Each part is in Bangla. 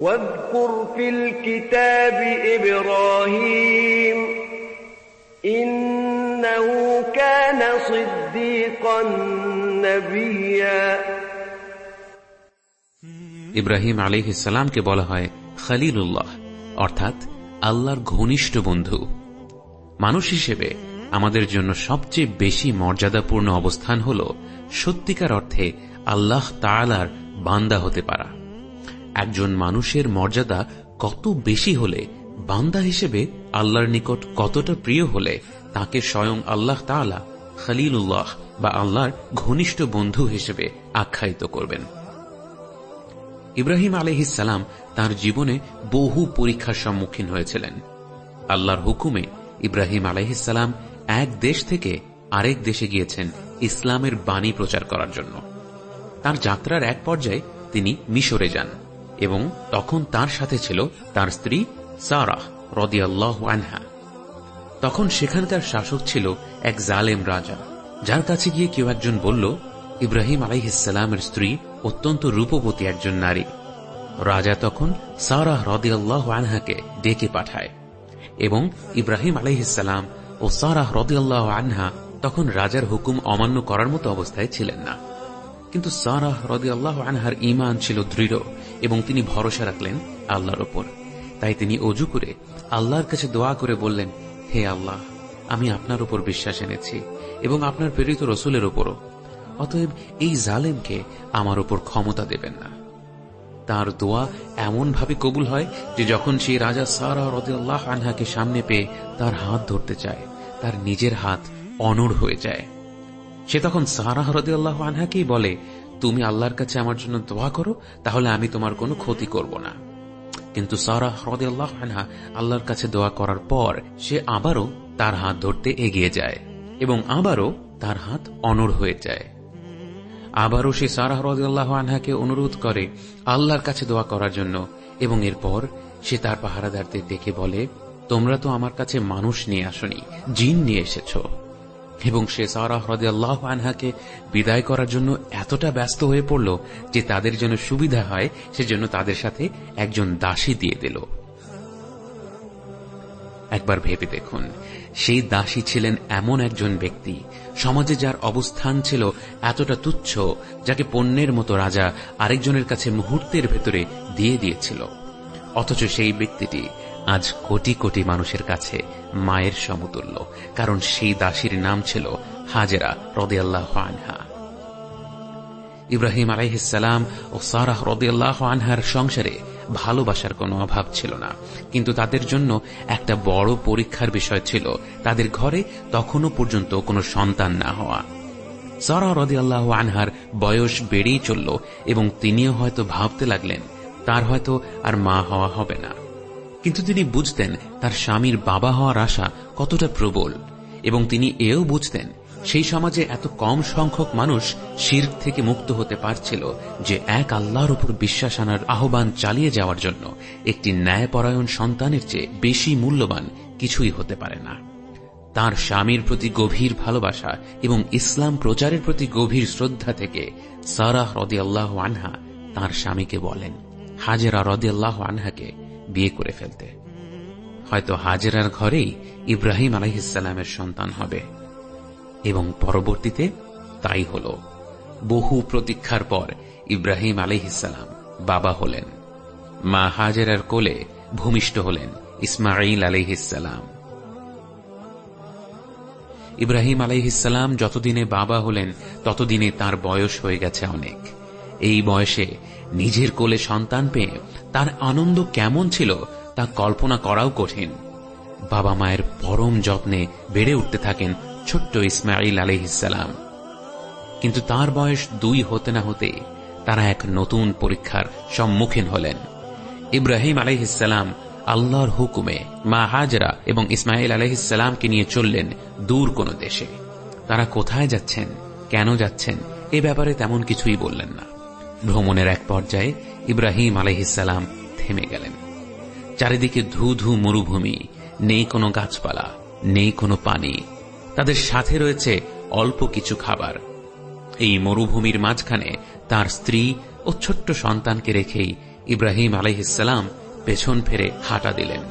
واذكر في الكتاب إبراهيم إنه كان صديقا نبيا ইব্রাহিম আলিহিসাল্লামকে বলা হয় খালিলুল্লাহ অর্থাৎ আল্লাহর ঘনিষ্ঠ বন্ধু মানুষ হিসেবে আমাদের জন্য সবচেয়ে বেশি মর্যাদাপূর্ণ অবস্থান হল সত্যিকার অর্থে আল্লাহ তালার বান্দা হতে পারা একজন মানুষের মর্যাদা কত বেশি হলে, বান্দা হিসেবে আল্লাহর নিকট কতটা প্রিয় হলে, তাকে স্বয়ং আল্লাহ তালা খালিলুল্লাহ বা আল্লাহর ঘনিষ্ঠ বন্ধু হিসেবে আখ্যায়িত করবেন। ইব্রাহিম আলহিসাল্লাম তার জীবনে বহু পরীক্ষার সম্মুখীন হয়েছিলেন। আল্লাহর হুকুমে ইব্রাহিম আলহিসাল্লাম এক দেশ থেকে আরেক দেশে গিয়েছেন ইসলামের বাণী প্রচার করার জন্য। তার যাত্রার এক পর্যায়ে তিনি মিশরে যান। এবং তখন তার সাথে ছিল তার স্ত্রী সারাহ রদিয়াল্লাহ আনহা। তখন সেখানকার শাসক ছিল এক জালেম রাজা, যার কাছে গিয়ে কেউ একজন বলল, ইব্রাহিম আলাইহিসালামের স্ত্রী অত্যন্ত রূপবতী একজন নারী। রাজা তখন সারাহ রদিয়াল্লাহ আনহাকে ডেকে পাঠায় এবং ইব্রাহিম আলাইহিসাল্লাম ও সারাহ রদিয়াল্লাহ আনহা তখন রাজার হুকুম অমান্য করার মতো অবস্থায় ছিলেন না। কিন্তু সারাহ আল্লাহ আনহার ইমান ছিল দৃঢ় এবং তিনি ভরসা রাখলেন আল্লাহর ওপর। তাই তিনি অজু করে আল্লাহর কাছে দোয়া করে বললেন, হে আল্লাহ, আমি আপনার উপর বিশ্বাস এনেছি এবং আপনার প্রেরিত রসুলের ওপরও। অতএব এই জালেমকে আমার উপর ক্ষমতা দেবেন না। তার দোয়া এমনভাবে কবুল হয় যে যখন সে রাজা সারা রদিয়াল্লাহ আনহাকে সামনে পেয়ে তার হাত ধরতে চায়, তার নিজের হাত অনড় হয়ে যায়। সে তখন সারা হরদিয়াল্লাহ আনহাকেই বলে, তুমি আল্লাহর কাছে আমার জন্য দোয়া করো, তাহলে আমি তোমার কোনো ক্ষতি করব না। কিন্তু সারা হরদিয়াল্লাহ আনহা আল্লাহর কাছে দোয়া করার পর সে আবারও তার হাত ধরতে এগিয়ে যায় এবং আবারও তার হাত অনড় হয়ে যায়। আবারও সে সারাহ রদিয়াল্লাহ আনহাকে অনুরোধ করে আল্লাহর কাছে দোয়া করার জন্য এবং এরপর সে তার পাহারাদারদের ডেকে বলে, তোমরা তো আমার কাছে মানুষ নিয়ে আসনি, জিন নিয়ে এসেছ। এবং সে সারাহ আল্লাহ আনহাকে বিদায় করার জন্য এতটা ব্যস্ত হয়ে পড়ল যে তাদের জন্য সুবিধা হয়, সেজন্য তাদের সাথে একজন দাসী দিয়ে দিল। একবার ভেবে দেখুন, সেই দাসী ছিলেন এমন একজন ব্যক্তি, সমাজে যার অবস্থান ছিল এতটা তুচ্ছ, যাকে পণ্যের মতো রাজা আরেকজনের কাছে মুহূর্তের ভেতরে দিয়ে দিয়েছিল। অথচ সেই ব্যক্তিটি আজ কোটি কোটি মানুষের কাছে মায়ের সমতুল্য, কারণ সেই দাসীর নাম ছিল হাজেরা রদিয়াল্লাহ আনহা। ইব্রাহিম আলাইহিসাল্লাম ও সারাহ রদিয়াল্লাহ আনহার সংসারে ভালোবাসার কোনো অভাব ছিল না, কিন্তু তাদের জন্য একটা বড় পরীক্ষার বিষয় ছিল তাদের ঘরে তখনও পর্যন্ত কোনো সন্তান না হওয়া। সারা রদি আল্লাহ আনহার বয়স বেড়েই চলল এবং তিনিও হয়তো ভাবতে লাগলেন, তার হয়তো আর মা হওয়া হবে না। কিন্তু তিনি বুঝতেন তার স্বামীর বাবা হওয়ার আশা কতটা প্রবল, এবং তিনি এও বুঝতেন সেই সমাজে এত কম সংখ্যক মানুষ শির্ক থেকে মুক্ত হতে পারছিল যে এক আল্লাহর উপর বিশ্বাস আনার আহ্বান চালিয়ে যাওয়ার জন্য একটি ন্যায়পরায়ণ সন্তানের চেয়ে বেশি মূল্যবান কিছুই হতে পারে না। তার স্বামীর প্রতি গভীর ভালোবাসা এবং ইসলাম প্রচারের প্রতি গভীর শ্রদ্ধা থেকে সারাহ রদি আল্লাহ আনহা তাঁর স্বামীকে বলেন, হাজেরা রদি আল্লাহ আনহাকে বিয়ে করে ফেলতে। হয়তো হাজেরার ঘরেই ইব্রাহিম আলহিসাল্লামের সন্তান হবে। এবং পরবর্তীতে তাই হল। বহু প্রতীক্ষার পর ইব্রাহিম আলহিসাল্লাম বাবা হলেন। মা হাজেরার কোলে ভূমিষ্ঠ হলেন ইসমাইল আলহিসাল্লাম ইব্রাহিম আলহিসাল্লাম যতদিনে বাবা হলেন, ততদিনে তার বয়স হয়ে গেছে অনেক। এই বয়সে নিজের কোলে সন্তান পেয়ে তার আনন্দ কেমন ছিল তা কল্পনা করাও কঠিন। বাবা মায়ের পরম যত্নে বেড়ে উঠতে থাকেন ছোট্ট ইসমাইল আলহিসাল্লাম কিন্তু তার বয়স দুই হতে না হতে তারা এক নতুন পরীক্ষার সম্মুখীন হলেন। ইব্রাহিম আলহিসাল্লাম আল্লাহর হুকুমে মা হাজরা এবং ইসমাইল আলহিসাল্লামকে নিয়ে চললেন দূর কোন দেশে। তারা কোথায় যাচ্ছেন, কেন যাচ্ছেন, এ ব্যাপারে তেমন কিছুই বললেন না। ভ্রমণের এক পর্যায়ে ইব্রাহিম আলহিসাল্লাম থেমে গেলেন। চারিদিকে ধু ধু মরুভূমি, নেই কোনো গাছপালা, নেই কোনো পানি। তাদের সাথে রয়েছে অল্প কিছু খাবার। এই মরুভূমির মাঝখানে তার স্ত্রী ও ছোট্ট সন্তানকে রেখেই ইব্রাহিম আলহিসাম পেছন ফেরে হাঁটা দিলেন।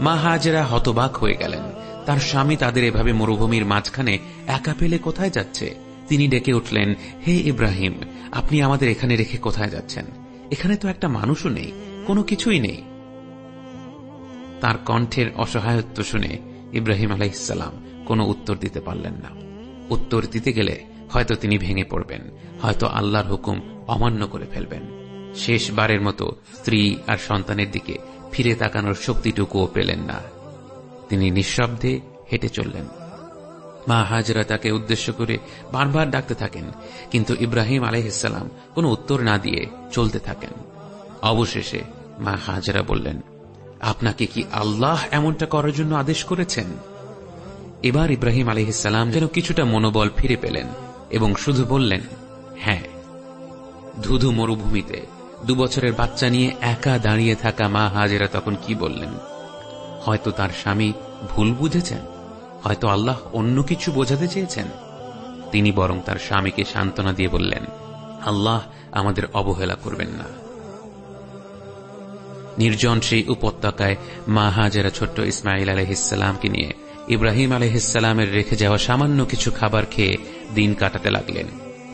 মা হাজেরা হতবাক হয়ে গেলেন। তার স্বামী তাদের এভাবে মরুভূমির মাঝখানে একা পেলে কোথায় যাচ্ছে? তিনি ডেকে উঠলেন, হে ইব্রাহিম, আপনি আমাদের এখানে রেখে কোথায় যাচ্ছেন? এখানে তো একটা মানুষও নেই, কোনো কিছুই নেই। তার কণ্ঠের অসহায়ত্ব শুনে ইব্রাহিম আলাইসাল্লাম কোনো উত্তর দিতে পারলেন না। উত্তর দিতে গেলে হয়তো তিনি ভেঙে পড়বেন, হয়তো আল্লাহর হুকুম অমান্য করে ফেলবেন। শেষবারের মতো স্ত্রী আর সন্তানের দিকে ফিরে তাকানোর শক্তিটুকুও পেলেন না। তিনি নিঃশব্দে হেঁটে চললেন। মা হাজরা তাকে উদ্দেশ্য করে বারবার ডাকতে থাকেন, কিন্তু ইব্রাহিম আলহিসাল্লাম কোনো উত্তর না দিয়ে চলতে থাকেন। অবশেষে মা হাজরা বললেন, আপনাকে কি আল্লাহ এমনটা করার জন্য আদেশ করেছেন? এবার ইব্রাহিম আলহিসাল্লাম যেন কিছুটা মনোবল ফিরে পেলেন এবং শুধু বললেন হ্যাঁ ধুধু মরুভূমিতে দু বছরের বাচ্চা নিয়ে একা দাঁড়িয়ে থাকা মা হাজেরা তখন কি বললেন? হয়তো তার স্বামী ভুল বুঝেছেন? হয়তো আল্লাহ অন্য কিছু বোঝাতে চেয়েছেন। তিনি বরং তার স্বামীকে সান্ত্বনা দিয়ে বললেন, আল্লাহ আমাদের অবহেলা করবেন না। নির্জন সেই উপত্যকায় মা হাজেরা ছোট্ট ইসমাইল আলহিসামকে নিয়ে ইব্রাহিম আলহিসামের রেখে যাওয়া সামান্য কিছু খাবার খেয়ে দিন কাটাতে লাগলেন।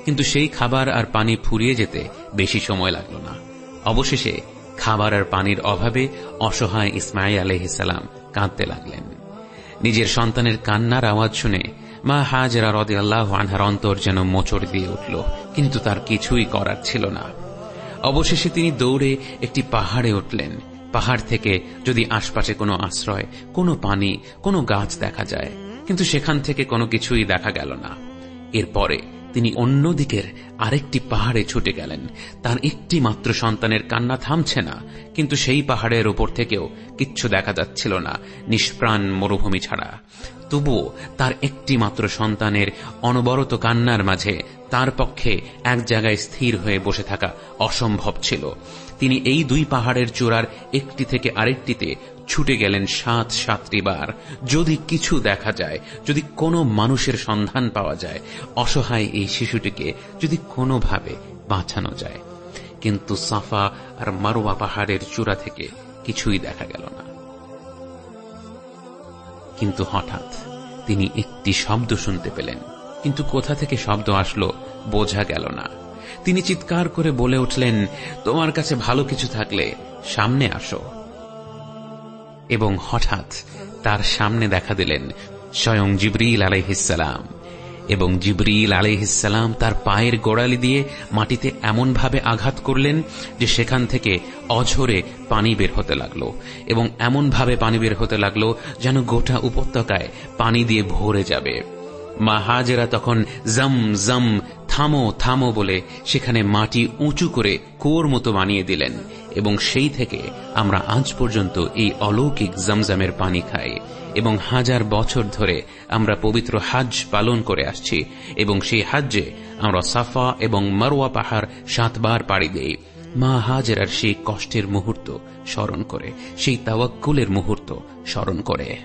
কিন্তু সেই খাবার আর পানি ফুরিয়ে যেতে বেশি সময় লাগল না। অবশেষে খাবার আর পানির অভাবে অসহায় ইসমাইল আলহিসাম কাঁদতে লাগলেন। নিজের সন্তানের কান্নার আওয়াজ শুনে মা হাজরা রদে আল্লাহ আনহার অন্তর যেন মোচড় দিয়ে উঠল, কিন্তু তার কিছুই করার ছিল না। অবশেষে তিনি দৌড়ে একটি পাহাড়ে উঠলেন। পাহাড় থেকে যদি আশপাশে কোনো আশ্রয়, কোনো পানি, কোনো গাছ দেখা যায়, কিন্তু সেখান থেকে কোনো কিছুই দেখা গেল না। এরপরে তিনি অন্য দিকের আরেকটি পাহাড়ে ছুটে গেলেন। তার একটি মাত্র সন্তানের কান্না থামছে না, কিন্তু সেই পাহাড়ের ওপর থেকেও কিচ্ছু দেখা যাচ্ছিল না, নিষ্প্রাণ মরুভূমি ছাড়া। তবুও তার একটি মাত্র সন্তানের অনবরত কান্নার মাঝে তার পক্ষে এক জায়গায় স্থির হয়ে বসে থাকা অসম্ভব ছিল। তিনি এই দুই পাহাড়ের চূড়ার একটি থেকে আরেকটিতে ছুটে গেলেন সাত সাতটি বার। যদি কিছু দেখা যায়, যদি কোনো মানুষের সন্ধান পাওয়া যায়, অসহায় এই শিশুটিকে যদি কোনোভাবে বাঁচানো যায়। কিন্তু সাফা আর মারোয়া পাহাড়ের চূড়া থেকে কিছুই দেখা গেল না। কিন্তু হঠাৎ তিনি একটি শব্দ শুনতে পেলেন। কিন্তু কোথা থেকে শব্দ আসলো বোঝা গেল না। তিনি চিৎকার করে বলে উঠলেন, তোমার কাছে ভালো কিছু থাকলে সামনে আসো। এবং হঠাৎ তার সামনে দেখা দিলেন স্বয়ং জিবরিল আলাইহিসালাম এবং জিবরিল আলাইহিসালাম তার পায়ের গোড়ালি দিয়ে মাটিতে এমনভাবে আঘাত করলেন যে সেখান থেকে অঝরে পানি বের হতে লাগল এবং এমনভাবে পানি বের হতে লাগল যেন গোটা উপত্যকায় পানি দিয়ে ভরে যাবে। মা হাজেরা তখন জম জম থামো থামো বলে সেখানে মাটি উঁচু করে কুয়োর মতো বানিয়ে দিলেন এবং সেই থেকে আমরা আজ পর্যন্ত এই অলৌকিক জমজমের পানি খাই এবং হাজার বছর ধরে আমরা পবিত্র হাজ পালন করে আসছি এবং সেই হাজ্যে আমরা সাফা এবং মারোয়া পাহাড় সাতবার পাড়ি দেই। মা হাজেরার সেই কষ্টের মুহূর্ত স্মরণ করে, সেই তাওয়াক্কুলের মুহূর্ত স্মরণ করে।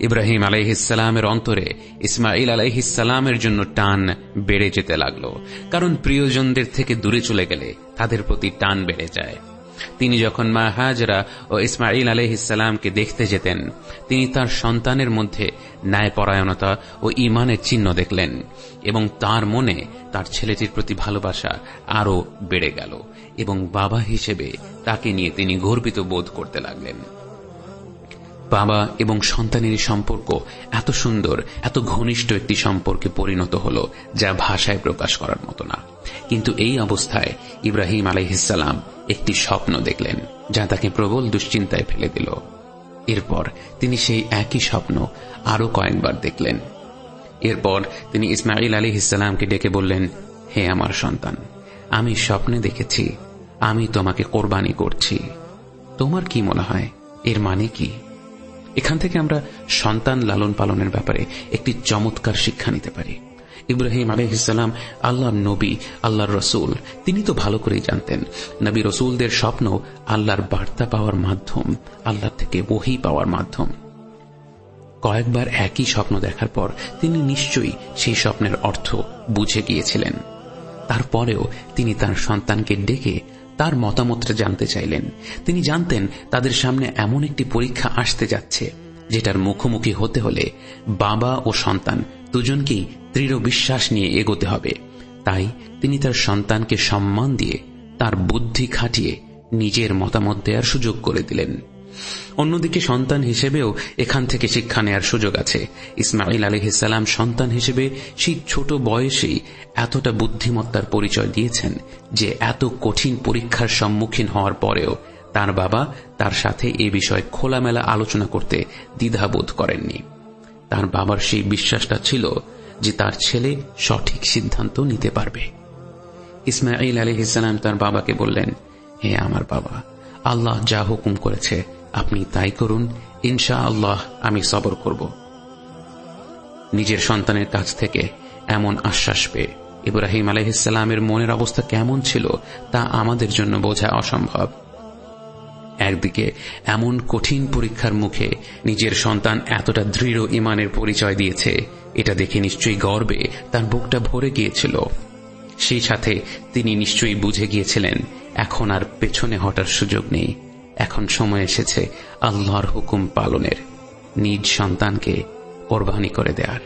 ইব্রাহিম আলাইহিসালামের অন্তরে ইসমাইল আলাইহিসালামের জন্য টান বেড়ে যেতে লাগল। কারণ প্রিয়জনদের থেকে দূরে চলে গেলে তাদের প্রতি টান বেড়ে যায়। তিনি যখন মা হাজরা ও ইসমাইল আলহিসামকে দেখতে যেতেন, তিনি তার সন্তানের মধ্যে ন্যায়পরায়ণতা ও ইমানের চিহ্ন দেখলেন এবং তার মনে তার ছেলেটির প্রতি ভালোবাসা আরও বেড়ে গেল এবং বাবা হিসেবে তাকে নিয়ে তিনি গর্বিত বোধ করতে লাগলেন। বাবা এবং সন্তানের সম্পর্ক এত সুন্দর, এত ঘনিষ্ঠ একটি সম্পর্কে পরিণত হল, যা ভাষায় প্রকাশ করার মতো না। কিন্তু এই অবস্থায় ইব্রাহিম আলহিসাল্লাম একটি স্বপ্ন দেখলেন, যা তাকে প্রবল দুশ্চিন্তায় ফেলে দিল। এরপর তিনি সেই একই স্বপ্ন আরও কয়েকবার দেখলেন। এরপর তিনি ইসমাইল আলী ইসালামকে ডেকে বললেন, হে আমার সন্তান, আমি স্বপ্নে দেখেছি, আমি তোমাকে কোরবানি করছি। তোমার কি মনে হয়, এর মানে কি? এখান থেকে আমরা সন্তান লালন পালনের ব্যাপারে একটি চমৎকার শিক্ষা নিতে পারি। ইব্রাহিম আলহিসাম আল্লাহর নবী, আল্লাহর রসুল, তিনি তো ভালো করেই জানতেন। নবী রসুলদের স্বপ্ন আল্লাহর বার্তা পাওয়ার মাধ্যম, আল্লাহ থেকে বহি পাওয়ার মাধ্যম। কয়েকবার একই স্বপ্ন দেখার পর তিনি নিশ্চয়ই সেই স্বপ্নের অর্থ বুঝে গিয়েছিলেন। তারপরেও তিনি তার সন্তানকে ডেকে তার মতামতটা জানতে চাইলেন। তিনি জানতেন তাদের সামনে এমন একটি পরীক্ষা আসতে যাচ্ছে, যেটার মুখোমুখি হতে হলে বাবা ও সন্তান দুজনকেই দৃঢ় বিশ্বাস নিয়ে এগোতে হবে। তাই তিনি তার সন্তানকে সম্মান দিয়ে তার বুদ্ধি খাটিয়ে নিজের মতামত দেওয়ার সুযোগ করে দিলেন। অন্যদিকে সন্তান হিসেবেও এখান থেকে শিক্ষা নেয়ার সুযোগ আছে। ইসমাইল আলহিসাল্লাম সন্তান হিসেবে সেই ছোট বয়সেই এতটা বুদ্ধিমত্তার পরিচয় দিয়েছেন যে এত কঠিন পরীক্ষার সম্মুখীন হওয়ার পরেও তার বাবা তার সাথে এ বিষয়ে খোলামেলা আলোচনা করতে দ্বিধাবোধ করেননি। তার বাবার সেই বিশ্বাসটা ছিল যে তার ছেলে সঠিক সিদ্ধান্ত নিতে পারবে। ইসমাইল আলহিসাল্লাম তার বাবাকে বললেন, হে আমার বাবা, আল্লাহ যা হুকুম করেছে আপনি তাই করুন ইনশা আল্লাহ আমি সবর করব। নিজের সন্তানের কাছ থেকে এমন আশ্বাস পেয়ে ইব্রাহিম আলহিসাল্লামের মনের অবস্থা কেমন ছিল তা আমাদের জন্য বোঝা অসম্ভব। একদিকে এমন কঠিন পরীক্ষার মুখে নিজের সন্তান এতটা দৃঢ় ইমানের পরিচয় দিয়েছে, এটা দেখে নিশ্চয়ই গর্বে তার বুকটা ভরে গিয়েছিল। সেই সাথে তিনি নিশ্চয়ই বুঝে গিয়েছিলেন, এখন আর পেছনে হটার সুযোগ নেই। এখন সময় এসেছে আল্লাহর হুকুম পালনের। নিজ সন্তানকে কোরবানি করে দেয়ার।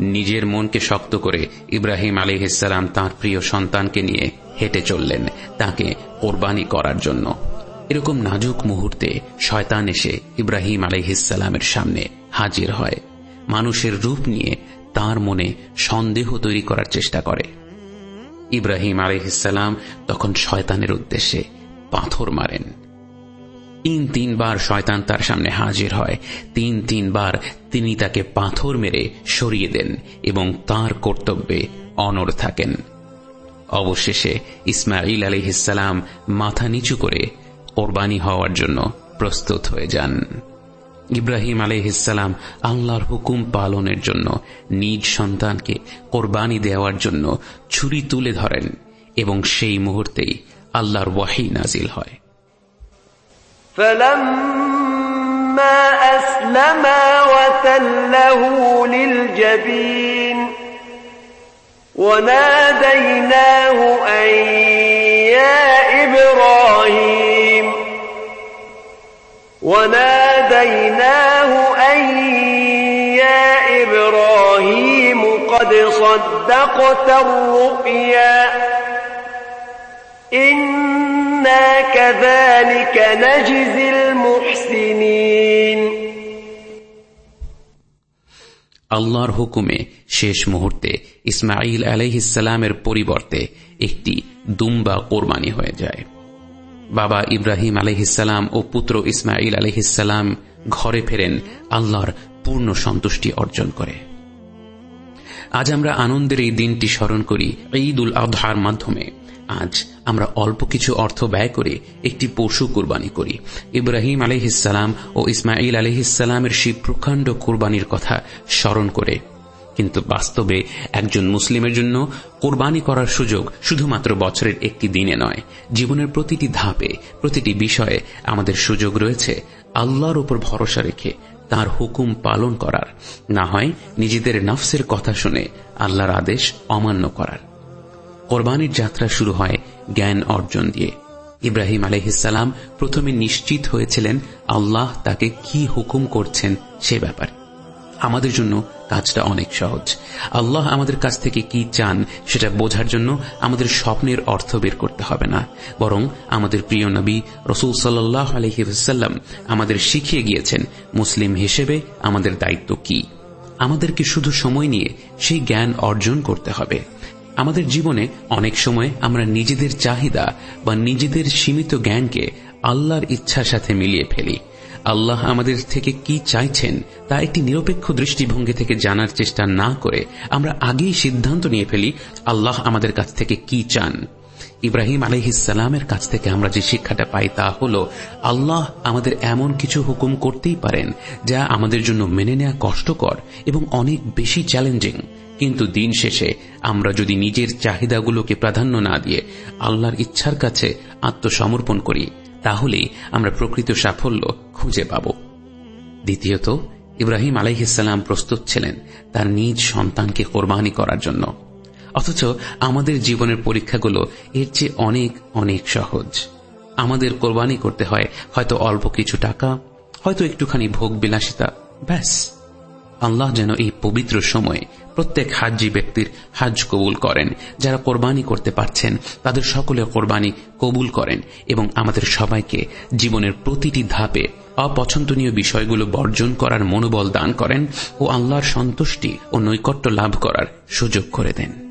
নিজের মনকে শক্ত করে ইব্রাহিম আলিহিসাল্লাম তাঁর প্রিয় সন্তানকে নিয়ে হেঁটে চললেন তাকে কোরবানি করার জন্য। এরকম নাজুক মুহূর্তে শয়তান এসে ইব্রাহিম আলিহিসাল্লামের সামনে হাজির হয়। মানুষের রূপ নিয়ে তার মনে সন্দেহ তৈরি করার চেষ্টা করে। ইব্রাহিম আলহিসাল্লাম তখন শয়তানের উদ্দেশ্যে পাথর মারেন। তিন তিনবার শয়তান তার সামনে হাজির হয়। তিন তিনবার তিনি তাকে পাথর মেরে সরিয়ে দেন এবং তার কর্তব্যে অনর থাকেন। অবশেষে ইসমাইল আলিহিসাল্লাম মাথা নিচু করে কোরবানি হওয়ার জন্য প্রস্তুত হয়ে যান। ইব্রাহিম আলহিসাল্লাম আল্লাহর হুকুম পালনের জন্য নিজ সন্তানকে কোরবানি দেওয়ার জন্য ছুরি তুলে ধরেন এবং সেই মুহূর্তেই আল্লাহর ওয়াহি নাজিল হয় فلما أسلما وتله للجبين وناديناه أن يا إبراهيم وناديناه أن يا إبراهيم قد صدقت الرؤيا إنا كذلك نجزي المحسنين আল্লাহর হুকুমে শেষ মুহূর্তে ইসমাইল আলহিসাল্লামের পরিবর্তে একটি দুম্বা কোরবানি হয়ে যায় বাবা ইব্রাহিম আলহিসাল্লাম ও পুত্র ইসমাইল আলহিসাল্লাম ঘরে ফেরেন, আল্লাহর পূর্ণ সন্তুষ্টি অর্জন করে। আজ আমরা আনন্দের এই দিনটি স্মরণ করি ঈদ উল আধার মাধ্যমে। আজ আমরা অল্প কিছু অর্থ ব্যয় করে একটি পশু কোরবানি করি। ইব্রাহিম আলহিসাল্লাম ও ইসমাইল আলহিসাল্লামের সেই প্রকাণ্ড কোরবানির কথা স্মরণ করে কিন্তু বাস্তবে একজন মুসলিমের জন্য কোরবানি করার সুযোগ শুধুমাত্র বছরের একটি দিনে নয়, জীবনের প্রতিটি ধাপে, প্রতিটি বিষয়ে আমাদের সুযোগ রয়েছে আল্লাহর উপর ভরসা রেখে তার হুকুম পালন করার। না হয় নিজেদের নফসের কথা শুনে আল্লাহর আদেশ অমান্য করার। কোরবানির যাত্রা শুরু হয় জ্ঞান অর্জন দিয়ে। ইব্রাহিম আলহিসাল্লাম প্রথমে নিশ্চিত হয়েছিলেন আল্লাহ তাকে কি হুকুম করছেন সে ব্যাপারে। আমাদের জন্য কাজটা অনেক সহজ। আল্লাহ আমাদের কাছ থেকে কি চান সেটা বোঝার জন্য আমাদের স্বপ্নের অর্থ বের করতে হবে না। বরং আমাদের প্রিয় নবী রসুল সাল্লাহ আলহিসাল্লাম আমাদের শিখিয়ে গিয়েছেন, মুসলিম হিসেবে আমাদের দায়িত্ব কি। আমাদেরকে শুধু সময় নিয়ে সেই জ্ঞান অর্জন করতে হবে। আমাদের জীবনে অনেক সময় আমরা নিজেদের চাহিদা বা নিজেদের সীমিত জ্ঞানকে আল্লাহর ইচ্ছার সাথে মিলিয়ে ফেলি। আল্লাহ আমাদের থেকে কি চাইছেন তা একটি নিরপেক্ষ দৃষ্টিভঙ্গি থেকে জানার চেষ্টা না করে আমরা আগেই সিদ্ধান্ত নিয়ে ফেলি আল্লাহ আমাদের কাছ থেকে কি চান। ইব্রাহিম আলহিসাল্লামের কাছ থেকে আমরা যে শিক্ষাটা পাই তা হল, আল্লাহ আমাদের এমন কিছু হুকুম করতেই পারেন যা আমাদের জন্য মেনে নেওয়া কষ্টকর এবং অনেক বেশি চ্যালেঞ্জিং। কিন্তু দিন শেষে আমরা যদি নিজের চাহিদাগুলোকে প্রাধান্য না দিয়ে আল্লাহর ইচ্ছার কাছে আত্মসমর্পণ করি তাহলেই আমরা প্রকৃত সাফল্য খুঁজে পাব। দ্বিতীয়ত, ইব্রাহিম আলাইহিসাল্লাম প্রস্তুত ছিলেন তার নিজ সন্তানকে কোরবানি করার জন্য। অথচ আমাদের জীবনের পরীক্ষাগুলো এর চেয়ে অনেক অনেক সহজ। আমাদের কোরবানি করতে হয় হয়তো অল্প কিছু টাকা, হয়তো একটুখানি ভোগ বিলাসিতা ব্যাস। আল্লাহ যেন এই পবিত্র সময়ে প্রত্যেক হাজি ব্যক্তির হাজ কবুল করেন, যারা কোরবানি করতে পারছেন, তাদের সকলে কোরবানি কবুল করেন এবং আমাদের সবাইকে জীবনের প্রতিটি ধাপে অপছন্দনীয় বিষয়গুলো বর্জন করার মনোবল দান করেন ও আল্লাহর সন্তুষ্টি ও নৈকট্য লাভ করার সুযোগ করে দেন।